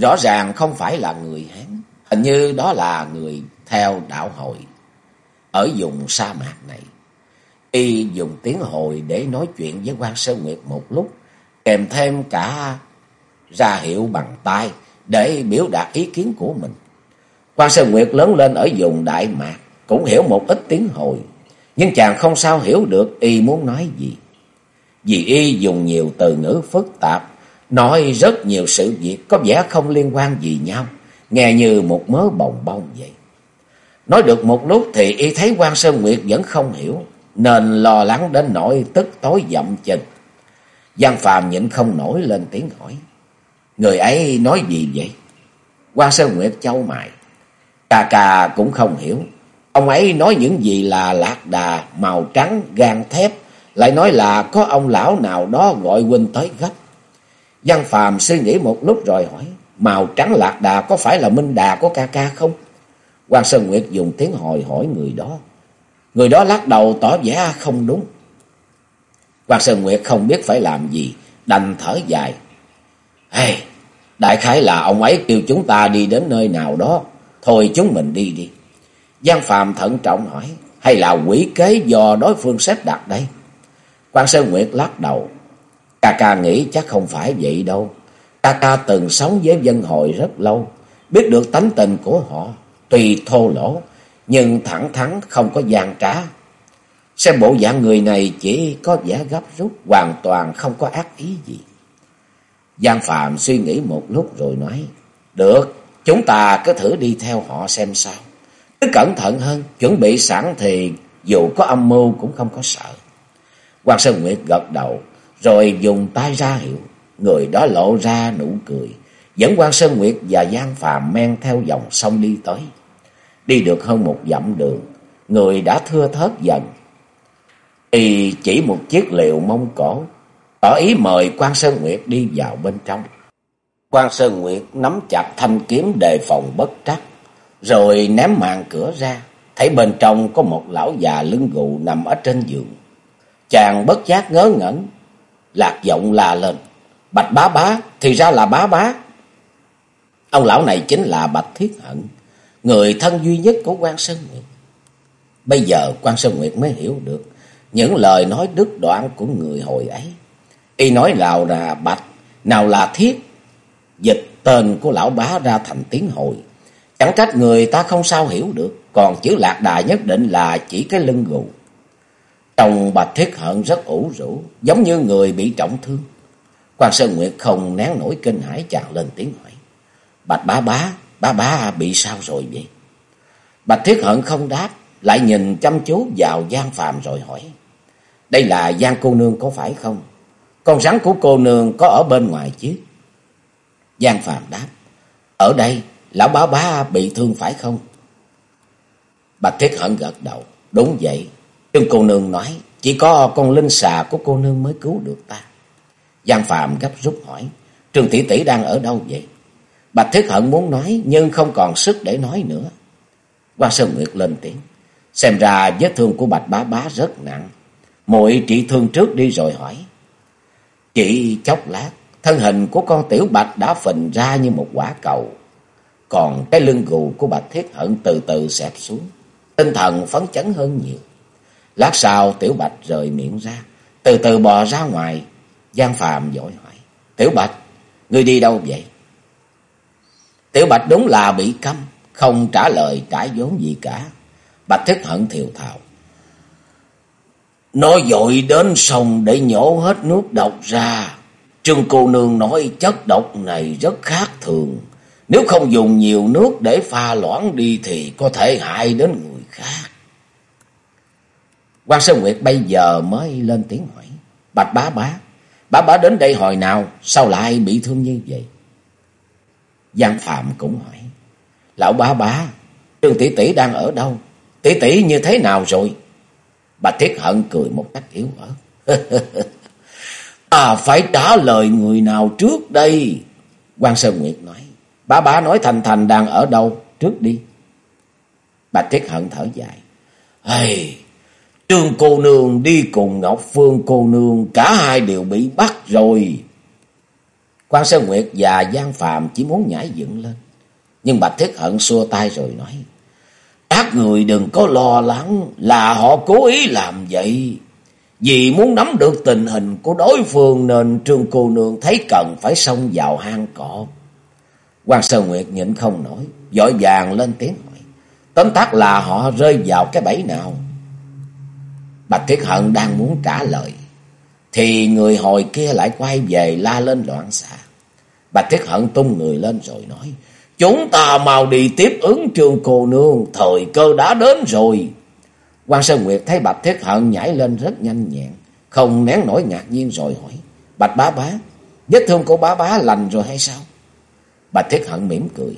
Speaker 1: Rõ ràng không phải là người Hán, hình như đó là người theo đạo hội ở vùng sa mạc này. Y dùng tiếng hồi để nói chuyện với quan Sơn Nguyệt một lúc, kèm thêm cả ra hiệu bằng tay để biểu đạt ý kiến của mình. Quan Sơn Nguyệt lớn lên ở vùng Đại Mạc, cũng hiểu một ít tiếng hồi, nhưng chàng không sao hiểu được y muốn nói gì. Vì y dùng nhiều từ ngữ phức tạp, nói rất nhiều sự việc có vẻ không liên quan gì nhau, nghe như một mớ bồng bông vậy. Nói được một lúc thì y thấy quan Sơn Nguyệt vẫn không hiểu, nên lo lắng đến nỗi tức tối dậm chân. Giang Phàm nhịn không nổi lên tiếng hỏi. Người ấy nói gì vậy? quan Sơn Nguyệt châu mày. Cà cà cũng không hiểu. Ông ấy nói những gì là lạc đà, màu trắng, gan thép. Lại nói là có ông lão nào đó gọi huynh tới gấp. Văn Phàm suy nghĩ một lúc rồi hỏi. Màu trắng lạc đà có phải là Minh Đà của ca ca không? quan Sơn Nguyệt dùng tiếng hồi hỏi người đó. Người đó lắc đầu tỏ vẻ không đúng. quan Sơn Nguyệt không biết phải làm gì, đành thở dài. Hey, đại khái là ông ấy kêu chúng ta đi đến nơi nào đó, thôi chúng mình đi đi. Giang Phàm thận trọng hỏi, hay là quỷ kế do đối phương xếp đặt đây? quan Sơn Nguyệt lắc đầu, ca ca nghĩ chắc không phải vậy đâu. Ca ca từng sống với dân hội rất lâu, biết được tánh tình của họ, tuy thô lỗ, nhưng thẳng thắn không có gian trá. Xem bộ dạng người này chỉ có vẻ gấp rút, hoàn toàn không có ác ý gì. Giang Phạm suy nghĩ một lúc rồi nói, Được, chúng ta cứ thử đi theo họ xem sao. Cứ cẩn thận hơn, chuẩn bị sẵn thì dù có âm mưu cũng không có sợ. Hoàng Sơn Nguyệt gật đầu, rồi dùng tay ra hiệu. Người đó lộ ra nụ cười, dẫn Quan Sơn Nguyệt và Giang phàm men theo dòng sông đi tới. Đi được hơn một dặm đường, người đã thưa thớt dần. Y chỉ một chiếc liều mông cổ, tỏ ý mời quan Sơn Nguyệt đi vào bên trong. quan Sơn Nguyệt nắm chặt thanh kiếm đề phòng bất trắc, rồi ném màn cửa ra, thấy bên trong có một lão già lưng gù nằm ở trên giường. Chàng bất giác ngớ ngẩn, lạc giọng la lên, bạch bá bá, thì ra là bá bá. Ông lão này chính là Bạch Thiết Hận, người thân duy nhất của quan Sơn Nguyệt. Bây giờ quan Sơn Nguyệt mới hiểu được những lời nói đứt đoạn của người hồi ấy. Y nói nào là bạch, nào là thiết. Dịch tên của lão bá ra thành tiếng hồi. Chẳng trách người ta không sao hiểu được. Còn chữ lạc đà nhất định là chỉ cái lưng gù. Trong bạch thiết hận rất ủ rũ, giống như người bị trọng thương. quan Sơn Nguyệt không nén nổi kinh hãi chàng lên tiếng hỏi. Bạch bá bá, bá bá bị sao rồi vậy? Bạch thiết hận không đáp, lại nhìn chăm chú vào gian Phạm rồi hỏi. Đây là gian cô nương có phải không? Con rắn của cô nương có ở bên ngoài chứ? Giang Phạm đáp. Ở đây, lão bá bá bị thương phải không? Bạch Thiết Hận gật đầu. Đúng vậy. Trương cô nương nói, chỉ có con linh xà của cô nương mới cứu được ta. Giang Phạm gấp rút hỏi, Trương tỷ tỷ đang ở đâu vậy? Bạch Thiết Hận muốn nói, nhưng không còn sức để nói nữa. Quan Sơn Nguyệt lên tiếng. Xem ra vết thương của Bạch Bá Bá rất nặng. muội trị thương trước đi rồi hỏi. Chỉ chốc lát, thân hình của con tiểu bạch đã phình ra như một quả cầu. Còn cái lưng gù của bạch thiết hận từ từ xẹp xuống. Tinh thần phấn chấn hơn nhiều. Lát sau tiểu bạch rời miệng ra, từ từ bò ra ngoài. Giang phàm dội hỏi, tiểu bạch, ngươi đi đâu vậy? Tiểu bạch đúng là bị câm, không trả lời trả vốn gì cả. Bạch thức hận thiều thào. Nó dội đến sông để nhổ hết nước độc ra. Trương cô nương nói chất độc này rất khác thường. Nếu không dùng nhiều nước để pha loãng đi thì có thể hại đến người khác quan Sơn Nguyệt bây giờ mới lên tiếng hỏi. Bạch bá bá, bá bá đến đây hồi nào, sao lại bị thương như vậy? Giang Phạm cũng hỏi. Lão bá bá, Trương tỷ tỷ đang ở đâu? Tỷ tỷ như thế nào rồi? Bà Thiết Hận cười một cách yếu ớt. à phải trả lời người nào trước đây? quan Sơn Nguyệt nói. Bá Bá nói Thành Thành đang ở đâu? Trước đi. Bà Thiết Hận thở dài. Hey, Trương cô nương đi cùng Ngọc Phương cô nương, cả hai đều bị bắt rồi. quan Sơn Nguyệt và Giang Phạm chỉ muốn nhảy dựng lên. Nhưng Bạch Thiết Hận xua tay rồi nói. Các người đừng có lo lắng là họ cố ý làm vậy. Vì muốn nắm được tình hình của đối phương nên Trương cô nương thấy cần phải xông vào hang cọp. Quan Sơn Nguyệt nhịn không nổi, dội vàng lên tiếng hỏi. Tấm tác là họ rơi vào cái bẫy nào? Bạch Thiết Hận đang muốn trả lời. Thì người hồi kia lại quay về la lên loạn xạ. Bạch Thiết Hận tung người lên rồi nói. Chúng ta mau đi tiếp ứng trường cô nương. Thời cơ đã đến rồi. quan Sơn Nguyệt thấy Bạch Thiết Hận nhảy lên rất nhanh nhẹn. Không nén nổi ngạc nhiên rồi hỏi. Bạch bá bá. Vết thương của bá bá lành rồi hay sao? Bạch Thiết Hận mỉm cười.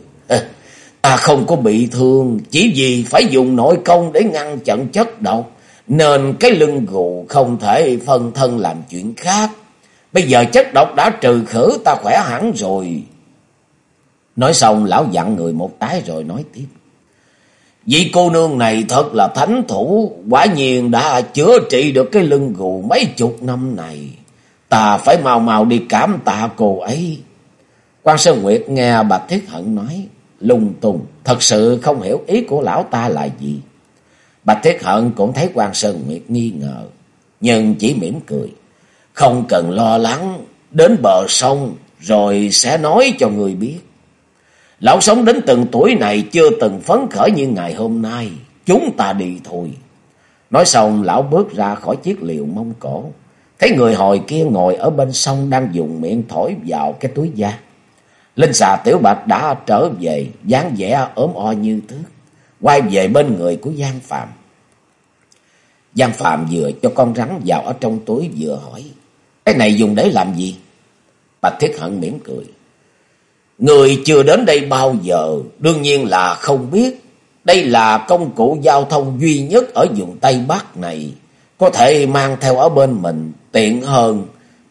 Speaker 1: Ta không có bị thương. Chỉ vì phải dùng nội công để ngăn chặn chất độc. Nên cái lưng gù không thể phân thân làm chuyện khác. Bây giờ chất độc đã trừ khử ta khỏe hẳn rồi. Nói xong lão dặn người một tái rồi nói tiếp. Vị cô nương này thật là thánh thủ, quả nhiên đã chữa trị được cái lưng gù mấy chục năm này. Ta phải mau mau đi cảm tạ cô ấy. quan Sơn Nguyệt nghe Bạch Thiết Hận nói, lung tung, thật sự không hiểu ý của lão ta là gì. Bạch Thiết Hận cũng thấy quan Sơn Nguyệt nghi ngờ, nhưng chỉ mỉm cười. Không cần lo lắng, đến bờ sông rồi sẽ nói cho người biết. Lão sống đến từng tuổi này chưa từng phấn khởi như ngày hôm nay. Chúng ta đi thôi. Nói xong lão bước ra khỏi chiếc liều mông cổ. Thấy người hồi kia ngồi ở bên sông đang dùng miệng thổi vào cái túi da. Linh xà tiểu bạch đã trở về, dáng vẻ ốm o như thước. Quay về bên người của Giang Phạm. Giang Phạm vừa cho con rắn vào ở trong túi vừa hỏi. Cái này dùng để làm gì? Bạch Thiết Hận mỉm cười. Người chưa đến đây bao giờ, đương nhiên là không biết. Đây là công cụ giao thông duy nhất ở vùng Tây Bắc này. Có thể mang theo ở bên mình, tiện hơn,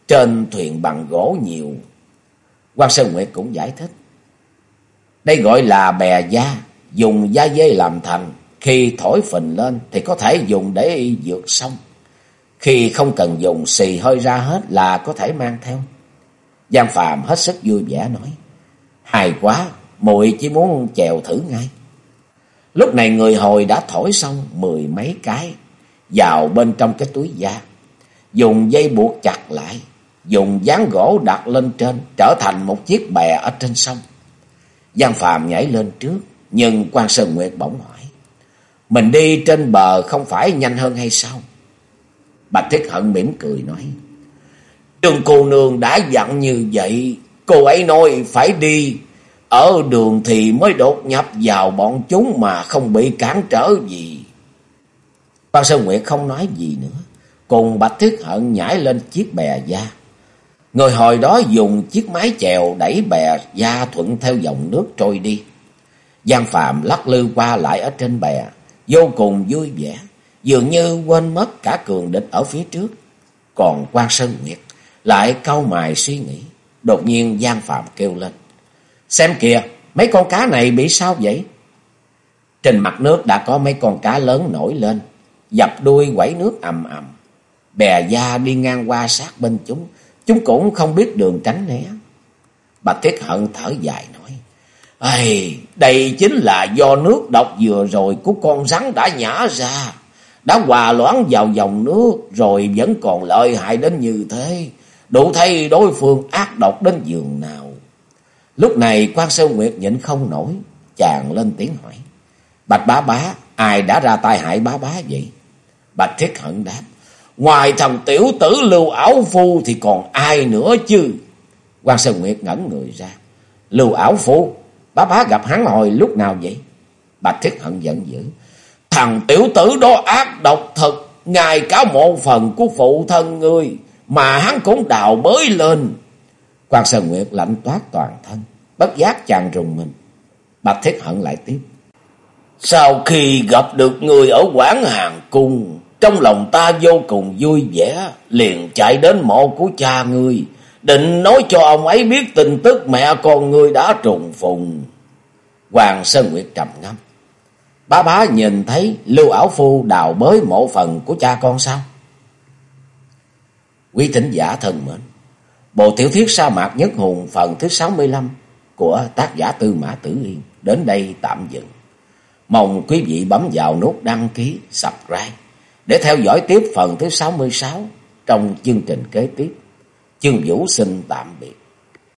Speaker 1: trên thuyền bằng gỗ nhiều. quan Sơn Nguyệt cũng giải thích. Đây gọi là bè da, dùng da dê làm thành. Khi thổi phình lên thì có thể dùng để dược sông. Khi không cần dùng xì hơi ra hết là có thể mang theo. Giang Phạm hết sức vui vẻ nói. Hài quá, muội chỉ muốn chèo thử ngay. Lúc này người hồi đã thổi xong mười mấy cái vào bên trong cái túi da. Dùng dây buộc chặt lại, dùng dáng gỗ đặt lên trên, trở thành một chiếc bè ở trên sông. Giang Phàm nhảy lên trước, nhưng quan Sơn Nguyệt bỗng hỏi. Mình đi trên bờ không phải nhanh hơn hay sao? Bạch Thiết Hận mỉm cười nói. Trường cô nương đã dặn như vậy, cô ấy nói phải đi. Ở đường thì mới đột nhập vào bọn chúng mà không bị cản trở gì. Quan Sơn Nguyệt không nói gì nữa. Cùng Bạch Thiết Hận nhảy lên chiếc bè da. Người hồi đó dùng chiếc mái chèo đẩy bè da thuận theo dòng nước trôi đi. Giang Phạm lắc lư qua lại ở trên bè, vô cùng vui vẻ dường như quên mất cả cường địch ở phía trước. Còn quan Sơn Nguyệt lại cau mài suy nghĩ. Đột nhiên Giang Phạm kêu lên. Xem kìa, mấy con cá này bị sao vậy? Trên mặt nước đã có mấy con cá lớn nổi lên, dập đuôi quẩy nước ầm ầm. Bè da đi ngang qua sát bên chúng, chúng cũng không biết đường tránh né. Bạch Thiết Hận thở dài nói. Ây, đây chính là do nước độc vừa rồi của con rắn đã nhả ra đã hòa loãng vào dòng nước rồi vẫn còn lợi hại đến như thế. Đủ thay đối phương ác độc đến giường nào. Lúc này quan sơ Nguyệt nhịn không nổi, chàng lên tiếng hỏi. Bạch bá bá, ai đã ra tay hại bá bá vậy? Bạch Thiết Hận đáp. Ngoài thằng tiểu tử Lưu Ảo Phu thì còn ai nữa chứ? quan Sơn Nguyệt ngẩn người ra. Lưu Ảo Phu, bá bá gặp hắn hồi lúc nào vậy? Bạch Thiết Hận giận dữ. Thằng tiểu tử đó ác độc thật, ngài cả một phần của phụ thân ngươi, mà hắn cũng đào bới lên. Quan Sơn Nguyệt lạnh toát toàn thân, bất giác chàng rùng mình. Bạch Thiết Hận lại tiếp. Sau khi gặp được người ở quán hàng cung, trong lòng ta vô cùng vui vẻ, liền chạy đến mộ của cha ngươi, định nói cho ông ấy biết tin tức mẹ con ngươi đã trùng phùng. Hoàng Sơn Nguyệt trầm ngâm. Bá bá nhìn thấy Lưu Ảo Phu đào bới mộ phần của cha con sao? Quý thính giả thân mến, bộ tiểu thuyết sa mạc nhất hùng phần thứ 65 của tác giả Tư Mã Tử Yên đến đây tạm dừng. Mong quý vị bấm vào nút đăng ký, subscribe để theo dõi tiếp phần thứ 66 trong chương trình kế tiếp. Chương Vũ xin tạm biệt.